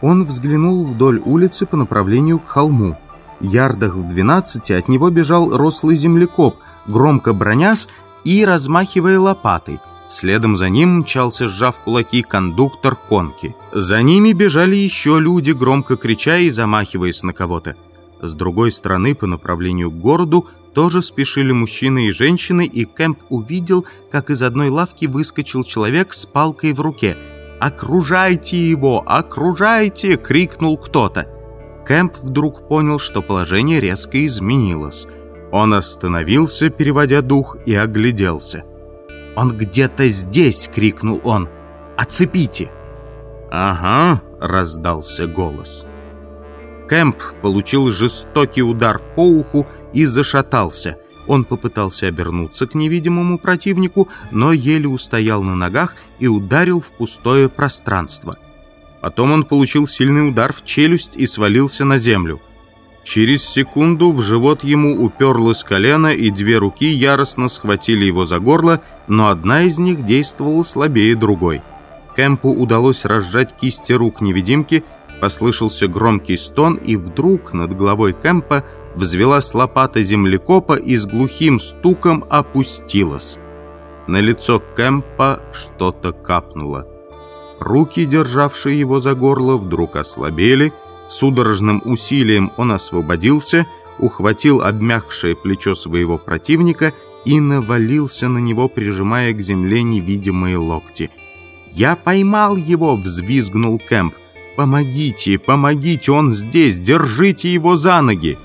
Он взглянул вдоль улицы по направлению к холму. Ярдах в двенадцати от него бежал рослый землекоп, громко бронясь и размахивая лопатой. Следом за ним мчался, сжав кулаки, кондуктор конки. За ними бежали еще люди, громко крича и замахиваясь на кого-то. С другой стороны, по направлению к городу, тоже спешили мужчины и женщины, и Кэмп увидел, как из одной лавки выскочил человек с палкой в руке. «Окружайте его! Окружайте!» — крикнул кто-то. Кэмп вдруг понял, что положение резко изменилось. Он остановился, переводя дух, и огляделся. «Он где-то здесь!» — крикнул он. «Оцепите!» «Ага!» — раздался голос. Кэмп получил жестокий удар по уху и зашатался. Он попытался обернуться к невидимому противнику, но еле устоял на ногах и ударил в пустое пространство. Потом он получил сильный удар в челюсть и свалился на землю. Через секунду в живот ему уперлось колено, и две руки яростно схватили его за горло, но одна из них действовала слабее другой. Кэмпу удалось разжать кисти рук невидимки, Послышался громкий стон, и вдруг над головой Кэмпа взвелась лопата землекопа и с глухим стуком опустилась. На лицо Кэмпа что-то капнуло. Руки, державшие его за горло, вдруг ослабели. Судорожным усилием он освободился, ухватил обмякшее плечо своего противника и навалился на него, прижимая к земле невидимые локти. «Я поймал его!» — взвизгнул Кэмп. «Помогите, помогите, он здесь, держите его за ноги!»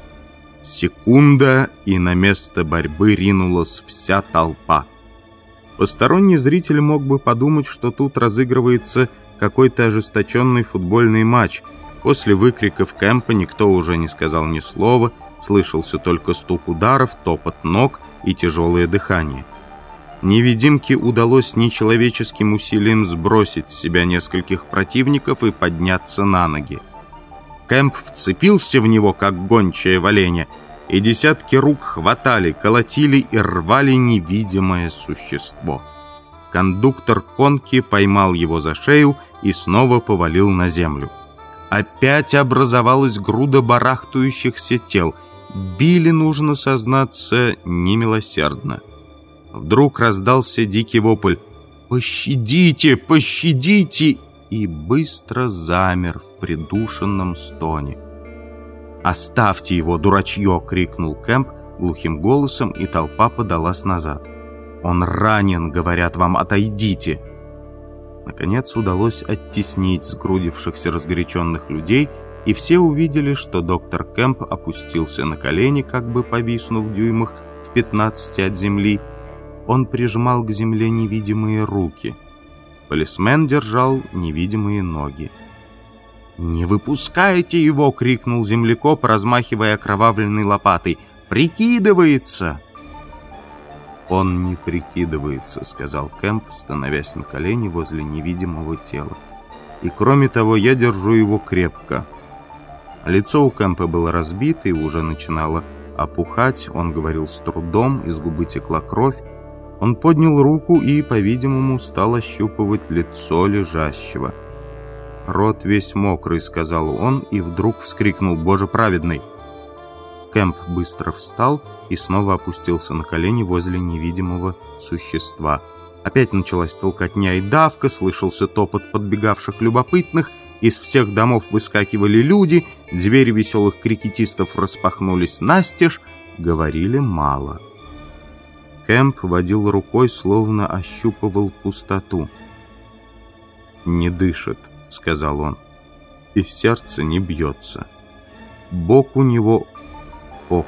Секунда, и на место борьбы ринулась вся толпа. Посторонний зритель мог бы подумать, что тут разыгрывается какой-то ожесточенный футбольный матч. После выкриков Кэмпа никто уже не сказал ни слова, слышался только стук ударов, топот ног и тяжелое дыхание. Невидимке удалось нечеловеческим усилием сбросить с себя нескольких противников и подняться на ноги. Кэмп вцепился в него, как гончая в оленя, и десятки рук хватали, колотили и рвали невидимое существо. Кондуктор конки поймал его за шею и снова повалил на землю. Опять образовалась груда барахтающихся тел. Били, нужно сознаться, немилосердно. Вдруг раздался дикий вопль «Пощадите! Пощадите!» И быстро замер в придушенном стоне. «Оставьте его, дурачье!» — крикнул Кэмп глухим голосом, и толпа подалась назад. «Он ранен, говорят вам, отойдите!» Наконец удалось оттеснить сгрудившихся разгоряченных людей, и все увидели, что доктор Кэмп опустился на колени, как бы повиснув дюймах в 15 от земли, он прижимал к земле невидимые руки. Полисмен держал невидимые ноги. «Не выпускайте его!» — крикнул землекоп, размахивая окровавленной лопатой. «Прикидывается!» «Он не прикидывается», — сказал Кэмп, становясь на колени возле невидимого тела. «И кроме того, я держу его крепко». Лицо у Кэмпа было разбито и уже начинало опухать. Он говорил с трудом, из губы текла кровь, он поднял руку и, по-видимому, стал ощупывать лицо лежащего. «Рот весь мокрый», — сказал он, и вдруг вскрикнул «Боже праведный!». Кэмп быстро встал и снова опустился на колени возле невидимого существа. Опять началась толкотня и давка, слышался топот подбегавших любопытных, из всех домов выскакивали люди, двери веселых крикетистов распахнулись настежь, говорили мало. Кэмп водил рукой, словно ощупывал пустоту. «Не дышит», — сказал он, — «и сердце не бьется. Бок у него... Ох!»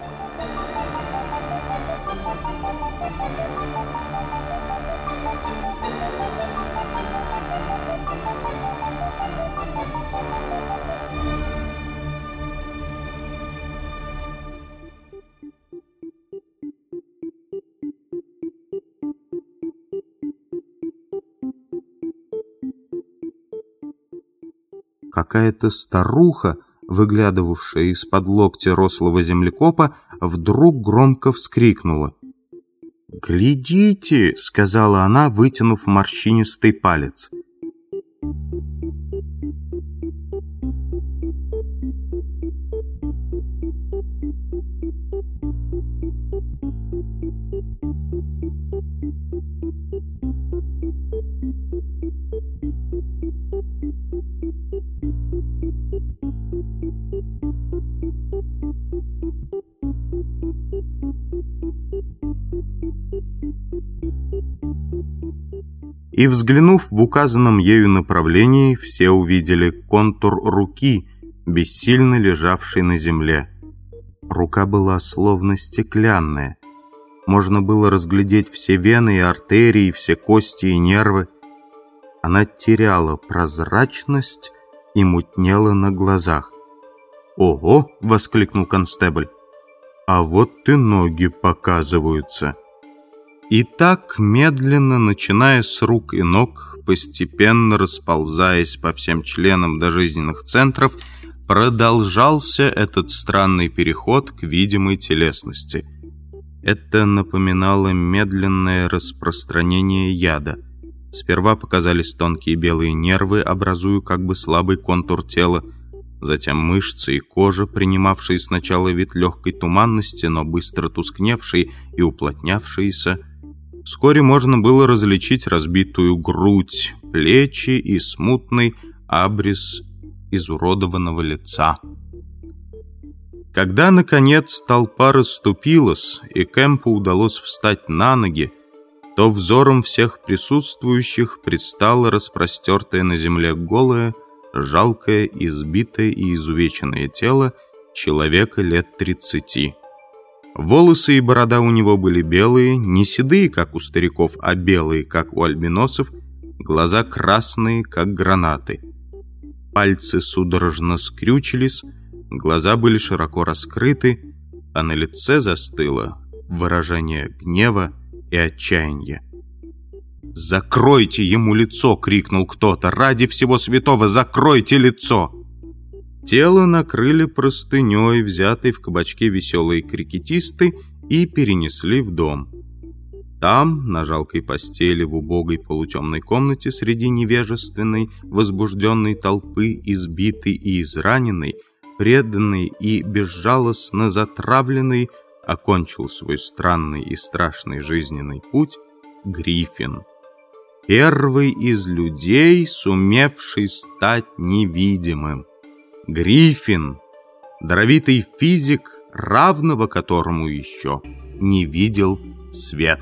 Какая-то старуха, выглядывавшая из-под локтя рослого землекопа, вдруг громко вскрикнула. «Глядите!» — сказала она, вытянув морщинистый палец. И, взглянув в указанном ею направлении, все увидели контур руки, бессильно лежавшей на земле. Рука была словно стеклянная. Можно было разглядеть все вены и артерии, все кости и нервы. Она теряла прозрачность и мутнела на глазах. «Ого!» — воскликнул констебль. «А вот и ноги показываются». И так, медленно, начиная с рук и ног, постепенно расползаясь по всем членам до жизненных центров, продолжался этот странный переход к видимой телесности. Это напоминало медленное распространение яда. Сперва показались тонкие белые нервы, образуя как бы слабый контур тела, затем мышцы и кожа, принимавшие сначала вид легкой туманности, но быстро тускневшие и уплотнявшиеся, Вскоре можно было различить разбитую грудь, плечи и смутный абрис изуродованного лица. Когда, наконец, толпа расступилась, и Кэмпу удалось встать на ноги, то взором всех присутствующих предстало распростертое на земле голое, жалкое, избитое и изувеченное тело человека лет тридцати. Волосы и борода у него были белые, не седые, как у стариков, а белые, как у альбиносов, глаза красные, как гранаты. Пальцы судорожно скрючились, глаза были широко раскрыты, а на лице застыло выражение гнева и отчаяния. «Закройте ему лицо!» — крикнул кто-то. «Ради всего святого закройте лицо!» Тело накрыли простыней, взятой в кабачке веселые крикетисты, и перенесли в дом. Там, на жалкой постели в убогой полутемной комнате среди невежественной, возбужденной толпы, избитой и израненной, преданный и безжалостно затравленный, окончил свой странный и страшный жизненный путь Гриффин. Первый из людей, сумевший стать невидимым. Гриффин, даровитый физик, равного которому еще не видел свет.